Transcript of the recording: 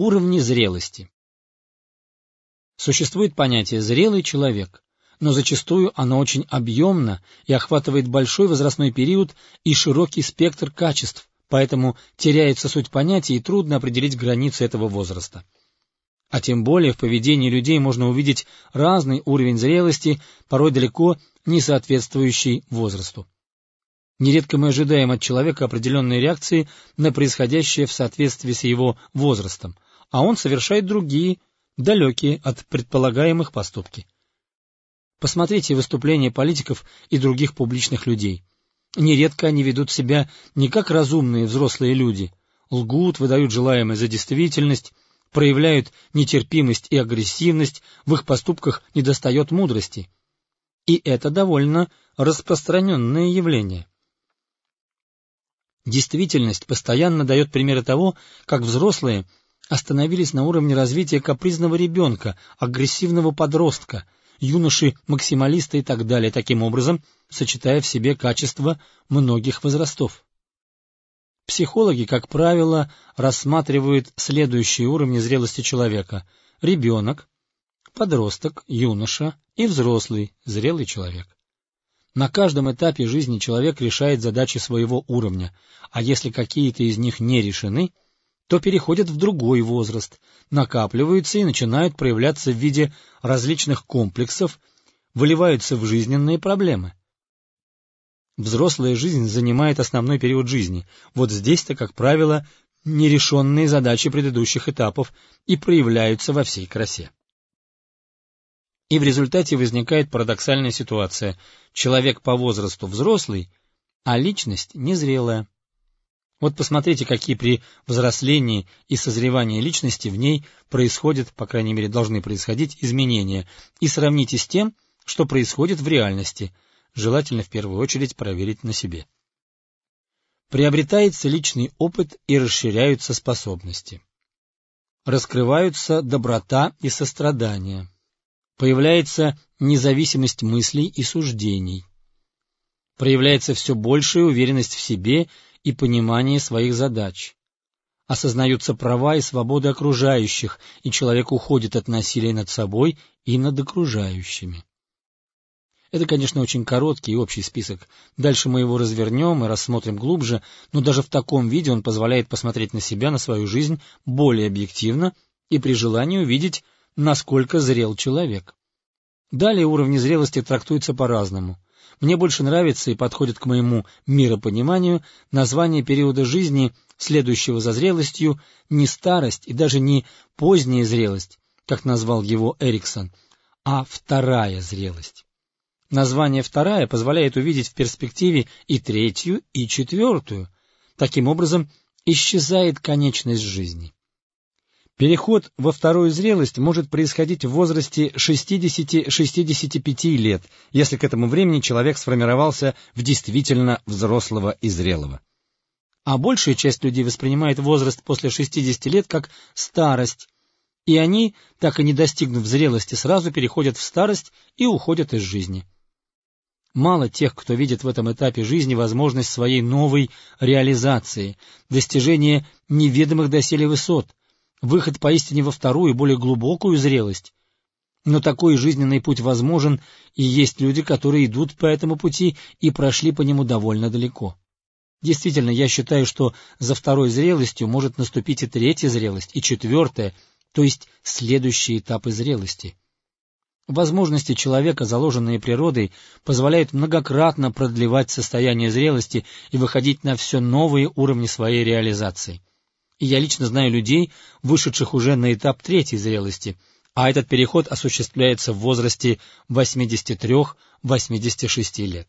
Уровни зрелости. Существует понятие «зрелый человек», но зачастую оно очень объемно и охватывает большой возрастной период и широкий спектр качеств, поэтому теряется суть понятия и трудно определить границы этого возраста. А тем более в поведении людей можно увидеть разный уровень зрелости, порой далеко не соответствующий возрасту. Нередко мы ожидаем от человека определенные реакции на происходящее в соответствии с его возрастом, а он совершает другие, далекие от предполагаемых поступки. Посмотрите выступления политиков и других публичных людей. Нередко они ведут себя не как разумные взрослые люди, лгут, выдают желаемое за действительность, проявляют нетерпимость и агрессивность, в их поступках недостает мудрости. И это довольно распространенное явление. Действительность постоянно дает примеры того, как взрослые остановились на уровне развития капризного ребенка, агрессивного подростка, юноши-максималиста и так далее, таким образом сочетая в себе качества многих возрастов. Психологи, как правило, рассматривают следующие уровни зрелости человека – ребенок, подросток, юноша и взрослый, зрелый человек. На каждом этапе жизни человек решает задачи своего уровня, а если какие-то из них не решены, то переходят в другой возраст, накапливаются и начинают проявляться в виде различных комплексов, выливаются в жизненные проблемы. Взрослая жизнь занимает основной период жизни. Вот здесь-то, как правило, нерешенные задачи предыдущих этапов и проявляются во всей красе. И в результате возникает парадоксальная ситуация. Человек по возрасту взрослый, а личность незрелая. Вот посмотрите, какие при взрослении и созревании личности в ней происходят, по крайней мере, должны происходить изменения, и сравните с тем, что происходит в реальности, желательно в первую очередь проверить на себе. Приобретается личный опыт и расширяются способности. Раскрываются доброта и сострадание появляется независимость мыслей и суждений. Проявляется все большая уверенность в себе и понимание своих задач. Осознаются права и свободы окружающих, и человек уходит от насилия над собой и над окружающими. Это, конечно, очень короткий и общий список. Дальше мы его развернем и рассмотрим глубже, но даже в таком виде он позволяет посмотреть на себя, на свою жизнь более объективно и при желании увидеть, насколько зрел человек. Далее уровни зрелости трактуются по-разному. Мне больше нравится и подходит к моему миропониманию название периода жизни, следующего за зрелостью, не старость и даже не поздняя зрелость, как назвал его Эриксон, а вторая зрелость. Название «вторая» позволяет увидеть в перспективе и третью, и четвертую. Таким образом, исчезает конечность жизни. Переход во вторую зрелость может происходить в возрасте 60-65 лет, если к этому времени человек сформировался в действительно взрослого и зрелого. А большая часть людей воспринимает возраст после 60 лет как старость, и они, так и не достигнув зрелости, сразу переходят в старость и уходят из жизни. Мало тех, кто видит в этом этапе жизни возможность своей новой реализации, достижения неведомых доселе высот, выход поистине во вторую, более глубокую зрелость. Но такой жизненный путь возможен, и есть люди, которые идут по этому пути и прошли по нему довольно далеко. Действительно, я считаю, что за второй зрелостью может наступить и третья зрелость, и четвертая, то есть следующие этапы зрелости. Возможности человека, заложенные природой, позволяют многократно продлевать состояние зрелости и выходить на все новые уровни своей реализации я лично знаю людей, вышедших уже на этап третьей зрелости, а этот переход осуществляется в возрасте 83-86 лет.